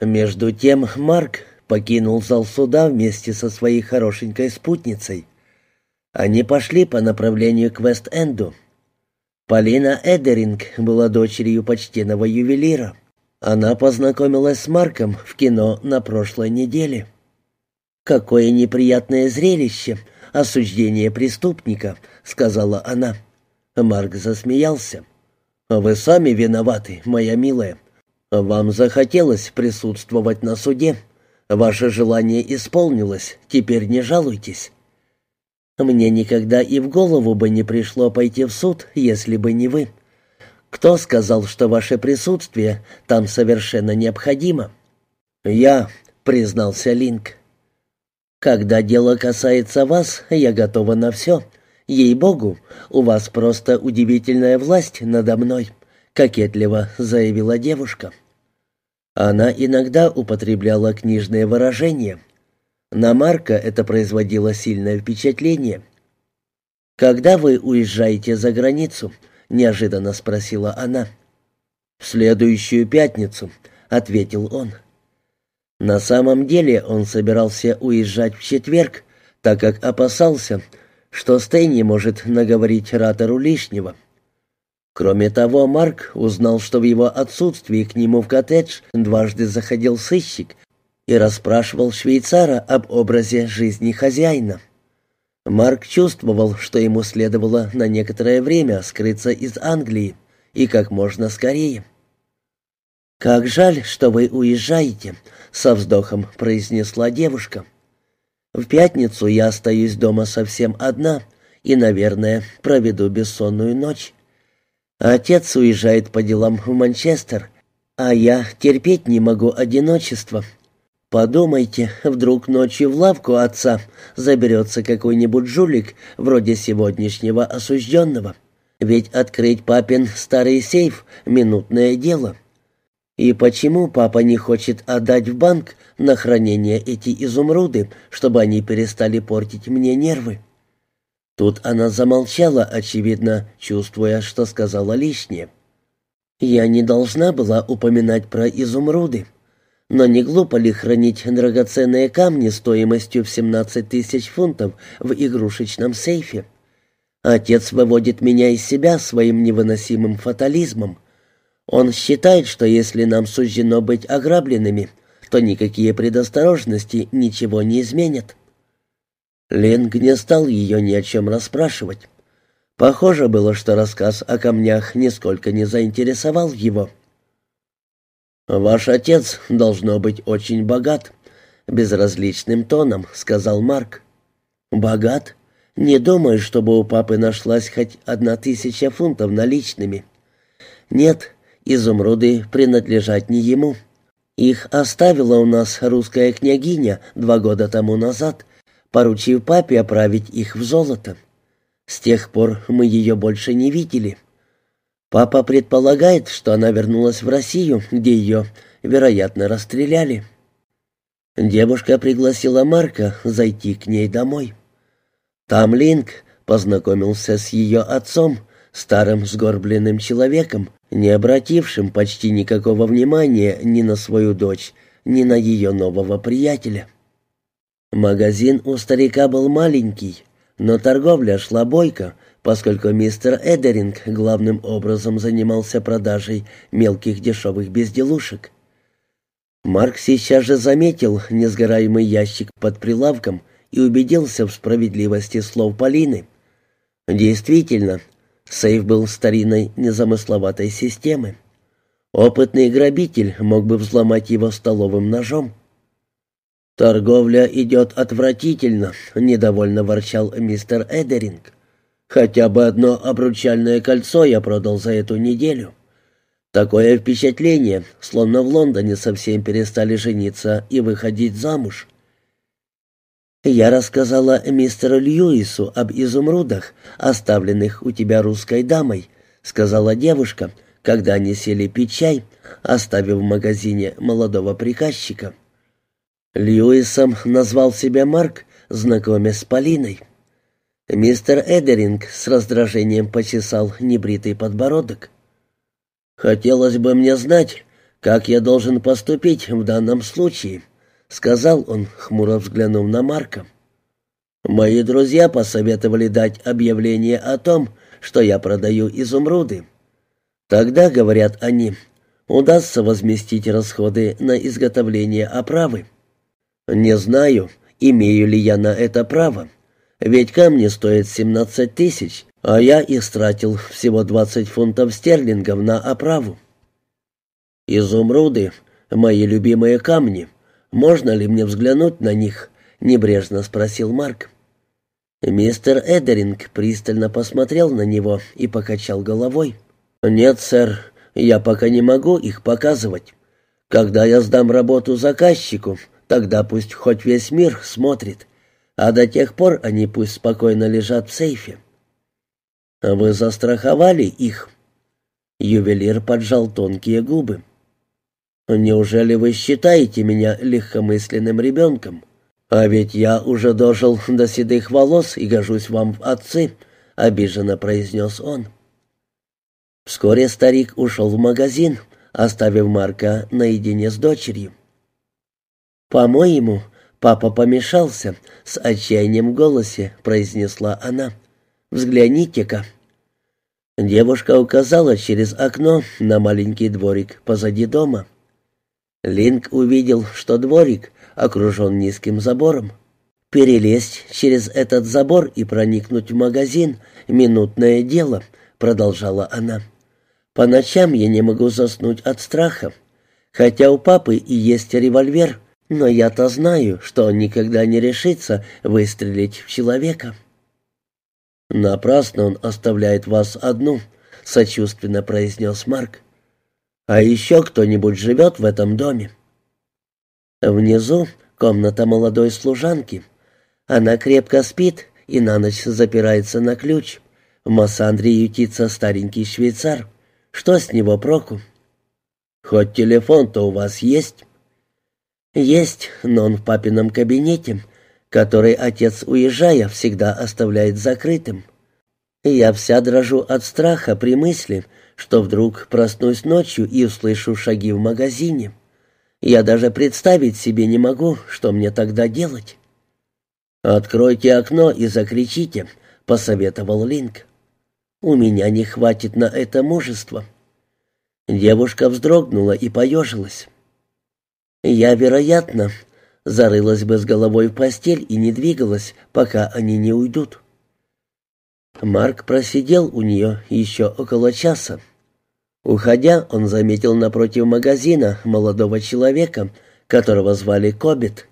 Между тем Марк покинул зал суда вместе со своей хорошенькой спутницей. Они пошли по направлению к Вест-Энду. Полина Эдеринг была дочерью почтенного ювелира. Она познакомилась с Марком в кино на прошлой неделе. «Какое неприятное зрелище! Осуждение преступника», — сказала она. Марк засмеялся. «Вы сами виноваты, моя милая. Вам захотелось присутствовать на суде. Ваше желание исполнилось, теперь не жалуйтесь». «Мне никогда и в голову бы не пришло пойти в суд, если бы не вы. Кто сказал, что ваше присутствие там совершенно необходимо?» «Я», — признался Линк. «Когда дело касается вас, я готова на все. Ей-богу, у вас просто удивительная власть надо мной», — кокетливо заявила девушка. Она иногда употребляла книжные выражения. На Марка это производило сильное впечатление. «Когда вы уезжаете за границу?» — неожиданно спросила она. «В следующую пятницу», — ответил он. На самом деле он собирался уезжать в четверг, так как опасался, что Стэнни может наговорить Ратору лишнего. Кроме того, Марк узнал, что в его отсутствии к нему в коттедж дважды заходил сыщик и расспрашивал швейцара об образе жизни хозяина. Марк чувствовал, что ему следовало на некоторое время скрыться из Англии и как можно скорее. «Как жаль, что вы уезжаете», — со вздохом произнесла девушка. «В пятницу я остаюсь дома совсем одна и, наверное, проведу бессонную ночь. Отец уезжает по делам в Манчестер, а я терпеть не могу одиночество. Подумайте, вдруг ночью в лавку отца заберется какой-нибудь жулик, вроде сегодняшнего осужденного. Ведь открыть папин старый сейф — минутное дело». И почему папа не хочет отдать в банк на хранение эти изумруды, чтобы они перестали портить мне нервы? Тут она замолчала, очевидно, чувствуя, что сказала лишнее. Я не должна была упоминать про изумруды. Но не глупо ли хранить драгоценные камни стоимостью в 17 тысяч фунтов в игрушечном сейфе? Отец выводит меня из себя своим невыносимым фатализмом — он считает, что если нам суждено быть ограбленными, то никакие предосторожности ничего не изменят. Ленг не стал ее ни о чем расспрашивать. Похоже было, что рассказ о камнях нисколько не заинтересовал его. «Ваш отец должно быть очень богат», — безразличным тоном сказал Марк. «Богат? Не думаю, чтобы у папы нашлась хоть одна тысяча фунтов наличными. Нет, изумруды принадлежат не ему. Их оставила у нас русская княгиня два года тому назад, поручив папе оправить их в золото. С тех пор мы ее больше не видели. Папа предполагает, что она вернулась в Россию, где ее, вероятно, расстреляли. Девушка пригласила Марка зайти к ней домой. Там Линк познакомился с ее отцом, старым сгорбленным человеком, не обратившим почти никакого внимания ни на свою дочь, ни на ее нового приятеля. Магазин у старика был маленький, но торговля шла бойко, поскольку мистер Эдеринг главным образом занимался продажей мелких дешевых безделушек. Марк сейчас же заметил несгораемый ящик под прилавком и убедился в справедливости слов Полины. Действительно, Сейф был старинной незамысловатой системы. Опытный грабитель мог бы взломать его столовым ножом. «Торговля идет отвратительно», — недовольно ворчал мистер Эдеринг. «Хотя бы одно обручальное кольцо я продал за эту неделю. Такое впечатление, словно в Лондоне совсем перестали жениться и выходить замуж. «Я рассказала мистеру Льюису об изумрудах, оставленных у тебя русской дамой», — сказала девушка, когда они сели пить чай, оставив в магазине молодого приказчика. Льюисом назвал себя Марк, знакомясь с Полиной. Мистер Эдеринг с раздражением почесал небритый подбородок. «Хотелось бы мне знать, как я должен поступить в данном случае?» — сказал он, хмуро взглянув на Марка. «Мои друзья посоветовали дать объявление о том, что я продаю изумруды. Тогда, говорят они, удастся возместить расходы на изготовление оправы. Не знаю, имею ли я на это право, ведь камни стоят 17 тысяч, а я истратил всего 20 фунтов стерлингов на оправу. «Изумруды — мои любимые камни. Можно ли мне взглянуть на них?» — небрежно спросил Марк. Мистер Эдеринг пристально посмотрел на него и покачал головой. «Нет, сэр, я пока не могу их показывать. Когда я сдам работу заказчику, тогда пусть хоть весь мир смотрит, а до тех пор они пусть спокойно лежат в сейфе». «Вы застраховали их?» Ювелир поджал тонкие губы. Неужели вы считаете меня легкомысленным ребенком? А ведь я уже дожил до седых волос и гожусь вам в отцы», — обиженно произнес он. Вскоре старик ушел в магазин, оставив Марка наедине с дочерью. «По-моему, папа помешался», — с отчаянием в голосе произнесла она. «Взгляните-ка». Девушка указала через окно на маленький дворик позади дома. Линк увидел, что дворик окружен низким забором. «Перелезть через этот забор и проникнуть в магазин — минутное дело», — продолжала она. «По ночам я не могу заснуть от страха. Хотя у папы и есть револьвер, но я-то знаю, что он никогда не решится выстрелить в человека». «Напрасно он оставляет вас одну», — сочувственно произнес Марк. А еще кто-нибудь живет в этом доме?» Внизу комната молодой служанки. Она крепко спит и на ночь запирается на ключ. В Массандре ютится старенький швейцар. Что с него проку? «Хоть телефон-то у вас есть?» «Есть, но он в папином кабинете, который отец, уезжая, всегда оставляет закрытым. Я вся дрожу от страха при мысли, что вдруг проснусь ночью и услышу шаги в магазине. Я даже представить себе не могу, что мне тогда делать. «Откройте окно и закричите», — посоветовал Линк. «У меня не хватит на это мужества». Девушка вздрогнула и поежилась. «Я, вероятно, зарылась бы с головой в постель и не двигалась, пока они не уйдут». Марк просидел у нее еще около часа. Уходя, он заметил напротив магазина молодого человека, которого звали Кобит.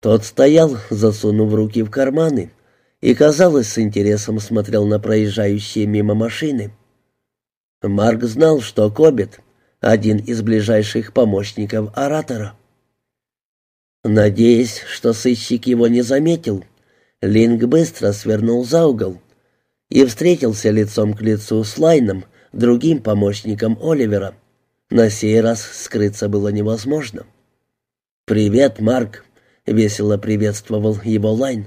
Тот стоял, засунув руки в карманы, и, казалось, с интересом смотрел на проезжающие мимо машины. Марк знал, что Кобит — один из ближайших помощников оратора. Надеясь, что сыщик его не заметил, Линг быстро свернул за угол и встретился лицом к лицу с Лайном, другим помощником Оливера. На сей раз скрыться было невозможно. «Привет, Марк!» — весело приветствовал его Лайн.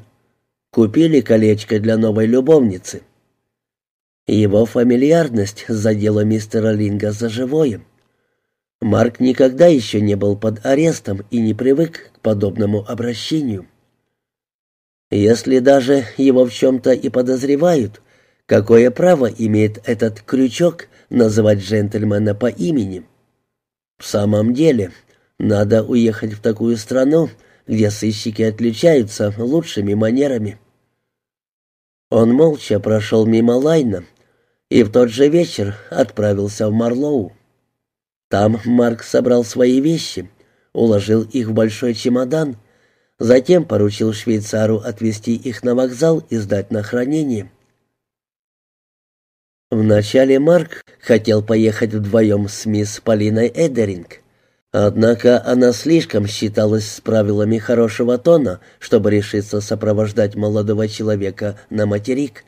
«Купили колечко для новой любовницы». Его фамильярность задела мистера Линга за живое. Марк никогда еще не был под арестом и не привык к подобному обращению. Если даже его в чем-то и подозревают, Какое право имеет этот крючок называть джентльмена по имени? В самом деле, надо уехать в такую страну, где сыщики отличаются лучшими манерами. Он молча прошел мимо Лайна и в тот же вечер отправился в Марлоу. Там Марк собрал свои вещи, уложил их в большой чемодан, затем поручил швейцару отвезти их на вокзал и сдать на хранение. Вначале Марк хотел поехать вдвоем с мисс Полиной Эдеринг. Однако она слишком считалась с правилами хорошего тона, чтобы решиться сопровождать молодого человека на материк.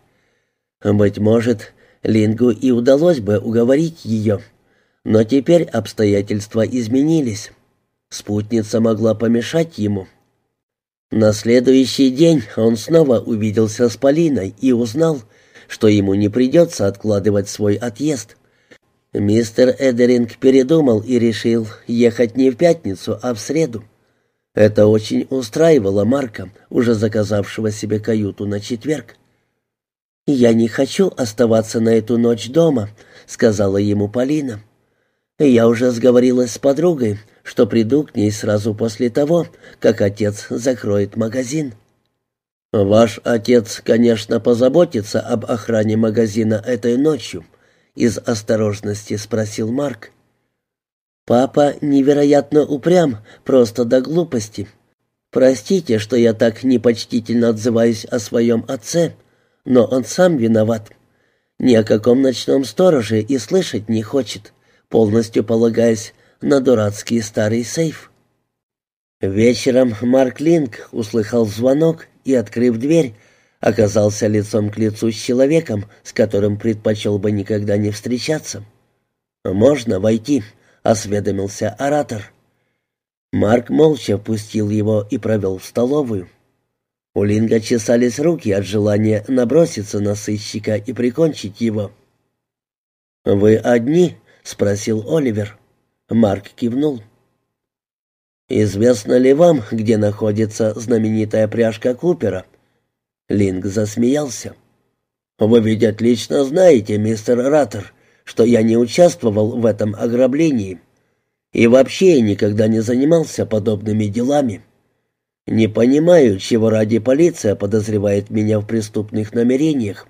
Быть может, Лингу и удалось бы уговорить ее, но теперь обстоятельства изменились. Спутница могла помешать ему. На следующий день он снова увиделся с Полиной и узнал, что ему не придется откладывать свой отъезд. Мистер Эдеринг передумал и решил ехать не в пятницу, а в среду. Это очень устраивало Марка, уже заказавшего себе каюту на четверг. «Я не хочу оставаться на эту ночь дома», — сказала ему Полина. «Я уже сговорилась с подругой, что приду к ней сразу после того, как отец закроет магазин». «Ваш отец, конечно, позаботится об охране магазина этой ночью», — из осторожности спросил Марк. «Папа невероятно упрям, просто до глупости. Простите, что я так непочтительно отзываюсь о своем отце, но он сам виноват. Ни о каком ночном стороже и слышать не хочет, полностью полагаясь на дурацкий старый сейф». Вечером Марк Линк услыхал звонок и, открыв дверь, оказался лицом к лицу с человеком, с которым предпочел бы никогда не встречаться. «Можно войти», — осведомился оратор. Марк молча впустил его и провел в столовую. У Линга чесались руки от желания наброситься на сыщика и прикончить его. «Вы одни?» — спросил Оливер. Марк кивнул. «Известно ли вам, где находится знаменитая пряжка Купера?» Линк засмеялся. «Вы ведь отлично знаете, мистер Раттер, что я не участвовал в этом ограблении. И вообще никогда не занимался подобными делами. Не понимаю, чего ради полиция подозревает меня в преступных намерениях.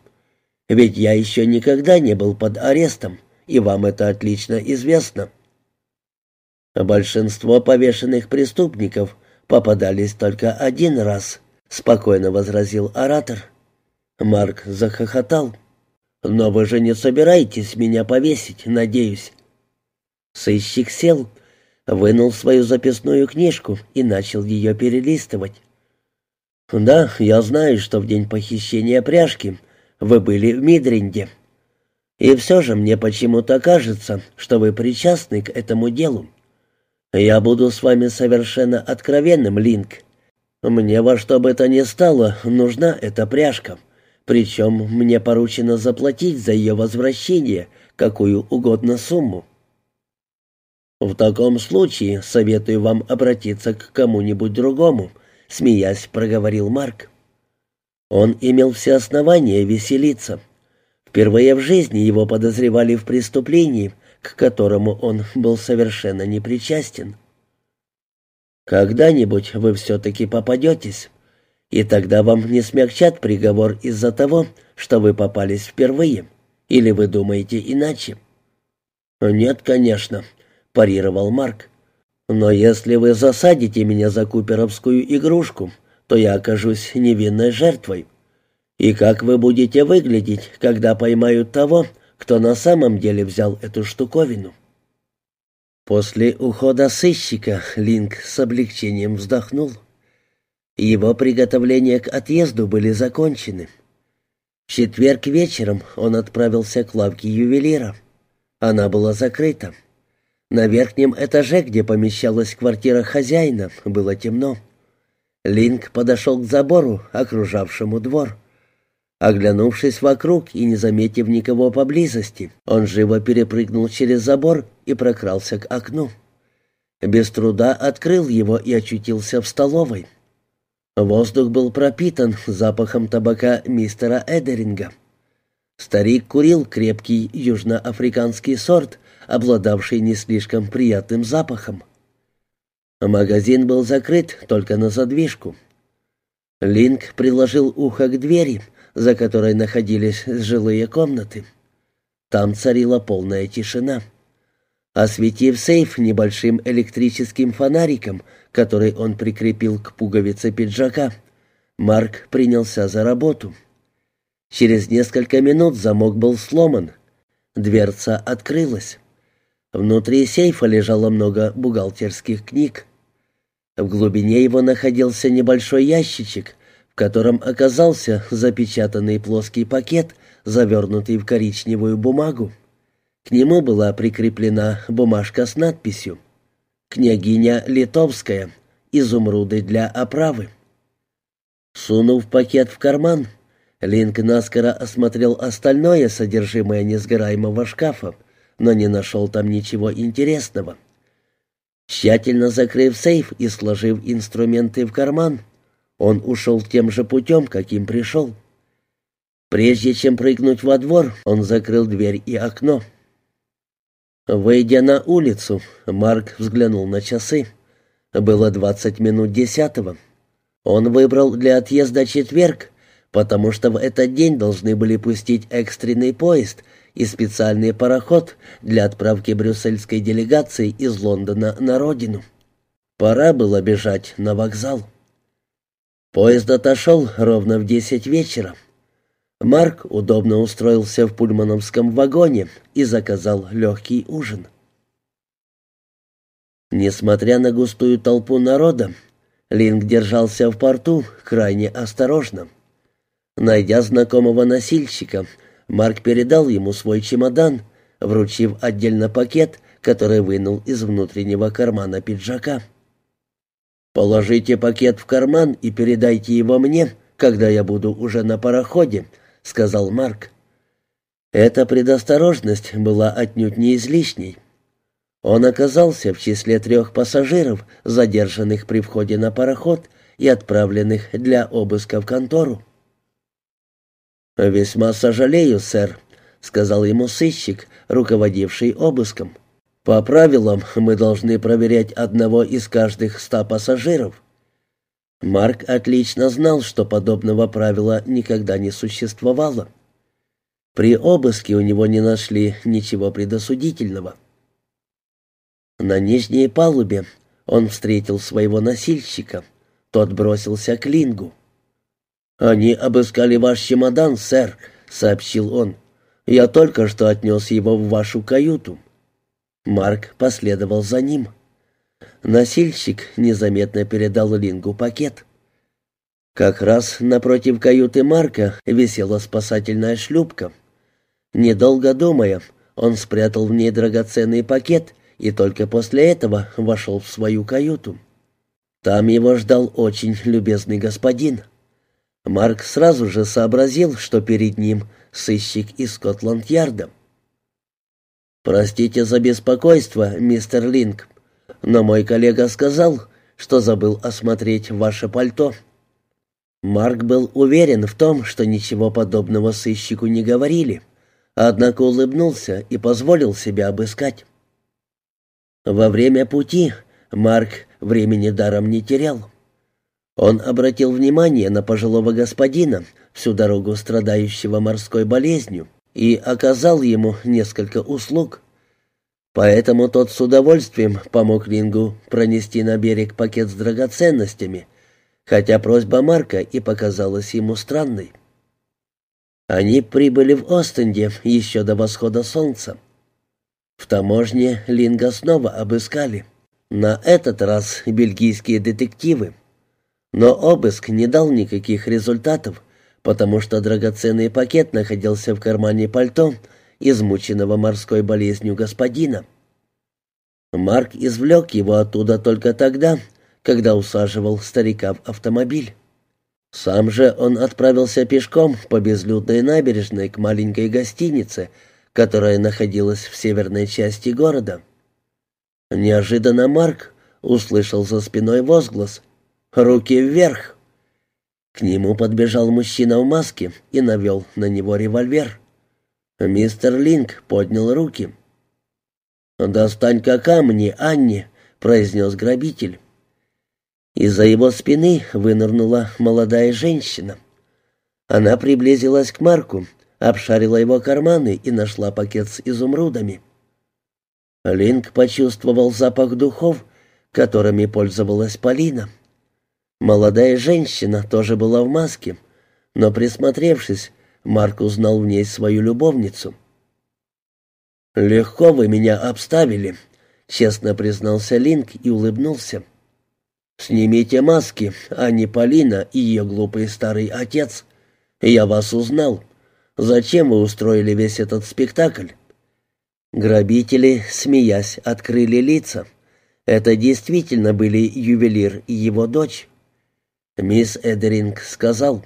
Ведь я еще никогда не был под арестом, и вам это отлично известно». Большинство повешенных преступников попадались только один раз, спокойно возразил оратор. Марк захохотал. Но вы же не собираетесь меня повесить, надеюсь. Сыщик сел, вынул свою записную книжку и начал ее перелистывать. «Да, я знаю, что в день похищения пряжки вы были в Мидринде. И все же мне почему-то кажется, что вы причастны к этому делу. «Я буду с вами совершенно откровенным, Линк. Мне во что бы то ни стало нужна эта пряжка. Причем мне поручено заплатить за ее возвращение какую угодно сумму. В таком случае советую вам обратиться к кому-нибудь другому», — смеясь проговорил Марк. Он имел все основания веселиться. Впервые в жизни его подозревали в преступлении, к которому он был совершенно не причастен. Когда-нибудь вы все-таки попадетесь, и тогда вам не смягчат приговор из-за того, что вы попались впервые, или вы думаете иначе? «Нет, конечно», — парировал Марк. «Но если вы засадите меня за куперовскую игрушку, то я окажусь невинной жертвой. И как вы будете выглядеть, когда поймают того, кто на самом деле взял эту штуковину. После ухода сыщика Линк с облегчением вздохнул. Его приготовления к отъезду были закончены. В четверг вечером он отправился к лавке ювелира. Она была закрыта. На верхнем этаже, где помещалась квартира хозяина, было темно. Линк подошел к забору, окружавшему двор. Оглянувшись вокруг и не заметив никого поблизости, он живо перепрыгнул через забор и прокрался к окну. Без труда открыл его и очутился в столовой. Воздух был пропитан запахом табака мистера Эдеринга. Старик курил крепкий южноафриканский сорт, обладавший не слишком приятным запахом. Магазин был закрыт только на задвижку. Линк приложил ухо к двери — за которой находились жилые комнаты. Там царила полная тишина. Осветив сейф небольшим электрическим фонариком, который он прикрепил к пуговице пиджака, Марк принялся за работу. Через несколько минут замок был сломан. Дверца открылась. Внутри сейфа лежало много бухгалтерских книг. В глубине его находился небольшой ящичек, котором оказался запечатанный плоский пакет, завернутый в коричневую бумагу. К нему была прикреплена бумажка с надписью «Княгиня Литовская. Изумруды для оправы». Сунув пакет в карман, Линк наскоро осмотрел остальное содержимое несгораемого шкафа, но не нашел там ничего интересного. Тщательно закрыв сейф и сложив инструменты в карман, он ушел тем же путем, каким пришел. Прежде чем прыгнуть во двор, он закрыл дверь и окно. Выйдя на улицу, Марк взглянул на часы. Было двадцать минут десятого. Он выбрал для отъезда четверг, потому что в этот день должны были пустить экстренный поезд и специальный пароход для отправки брюссельской делегации из Лондона на родину. Пора было бежать на вокзал. Поезд отошел ровно в десять вечера. Марк удобно устроился в пульмановском вагоне и заказал легкий ужин. Несмотря на густую толпу народа, Линк держался в порту крайне осторожно. Найдя знакомого носильщика, Марк передал ему свой чемодан, вручив отдельно пакет, который вынул из внутреннего кармана пиджака. «Положите пакет в карман и передайте его мне, когда я буду уже на пароходе», — сказал Марк. Эта предосторожность была отнюдь не излишней. Он оказался в числе трех пассажиров, задержанных при входе на пароход и отправленных для обыска в контору. «Весьма сожалею, сэр», — сказал ему сыщик, руководивший обыском. «По правилам мы должны проверять одного из каждых ста пассажиров». Марк отлично знал, что подобного правила никогда не существовало. При обыске у него не нашли ничего предосудительного. На нижней палубе он встретил своего носильщика. Тот бросился к Лингу. «Они обыскали ваш чемодан, сэр», — сообщил он. «Я только что отнес его в вашу каюту». Марк последовал за ним. Носильщик незаметно передал Лингу пакет. Как раз напротив каюты Марка висела спасательная шлюпка. Недолго думая, он спрятал в ней драгоценный пакет и только после этого вошел в свою каюту. Там его ждал очень любезный господин. Марк сразу же сообразил, что перед ним сыщик из Скотланд-Ярда. «Простите за беспокойство, мистер Линк, но мой коллега сказал, что забыл осмотреть ваше пальто». Марк был уверен в том, что ничего подобного сыщику не говорили, однако улыбнулся и позволил себя обыскать. Во время пути Марк времени даром не терял. Он обратил внимание на пожилого господина, всю дорогу страдающего морской болезнью, и оказал ему несколько услуг. Поэтому тот с удовольствием помог Лингу пронести на берег пакет с драгоценностями, хотя просьба Марка и показалась ему странной. Они прибыли в Остенде еще до восхода солнца. В таможне Линга снова обыскали. На этот раз бельгийские детективы. Но обыск не дал никаких результатов, потому что драгоценный пакет находился в кармане пальто измученного морской болезнью господина. Марк извлек его оттуда только тогда, когда усаживал старика в автомобиль. Сам же он отправился пешком по безлюдной набережной к маленькой гостинице, которая находилась в северной части города. Неожиданно Марк услышал за спиной возглас Руки вверх!» К нему подбежал мужчина в маске и навел на него револьвер. Мистер Линк поднял руки. «Достань-ка камни, Анни!» — произнес грабитель. Из-за его спины вынырнула молодая женщина. Она приблизилась к Марку, обшарила его карманы и нашла пакет с изумрудами. Линк почувствовал запах духов, которыми пользовалась Полина. Молодая женщина тоже была в маске, но, присмотревшись, Марк узнал в ней свою любовницу. «Легко вы меня обставили», — честно признался Линк и улыбнулся. «Снимите маски, а не Полина и ее глупый старый отец. Я вас узнал. Зачем вы устроили весь этот спектакль?» Грабители, смеясь, открыли лица. Это действительно были ювелир и его дочь. Мисс Эдеринг сказал,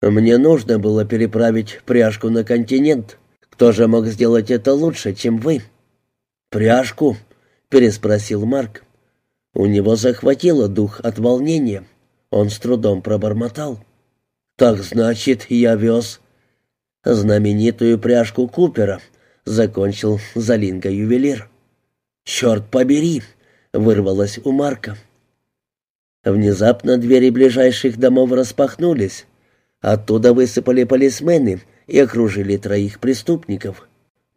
«Мне нужно было переправить пряжку на континент. Кто же мог сделать это лучше, чем вы?» «Пряжку?» — переспросил Марк. У него захватило дух от волнения. Он с трудом пробормотал. «Так значит, я вез...» «Знаменитую пряжку Купера», — закончил Залинга-ювелир. «Черт побери!» — вырвалось у Марка. Внезапно двери ближайших домов распахнулись. Оттуда высыпали полисмены и окружили троих преступников.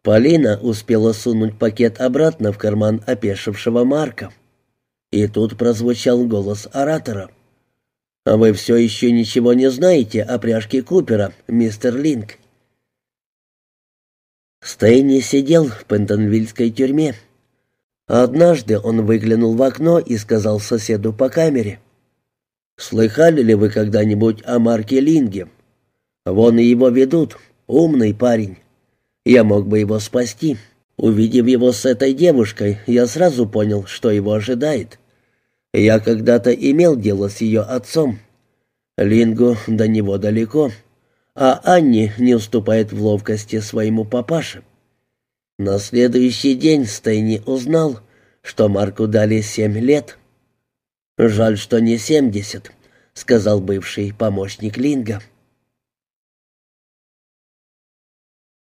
Полина успела сунуть пакет обратно в карман опешившего Марка. И тут прозвучал голос оратора. «А вы все еще ничего не знаете о пряжке Купера, мистер Линк?» Стейни сидел в Пентонвильской тюрьме. Однажды он выглянул в окно и сказал соседу по камере. «Слыхали ли вы когда-нибудь о Марке Линге? Вон и его ведут, умный парень. Я мог бы его спасти. Увидев его с этой девушкой, я сразу понял, что его ожидает. Я когда-то имел дело с ее отцом. Лингу до него далеко, а Анни не уступает в ловкости своему папаше. На следующий день Стейни узнал, что Марку дали семь лет. «Жаль, что не семьдесят», — сказал бывший помощник Линга.